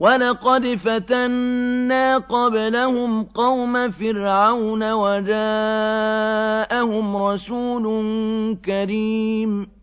وَلَقَدْ فَتَنَّا قَبْلَهُمْ قَوْمَ فِرْعَوْنَ وَجَاءَهُمْ رَسُولٌ كَرِيمٌ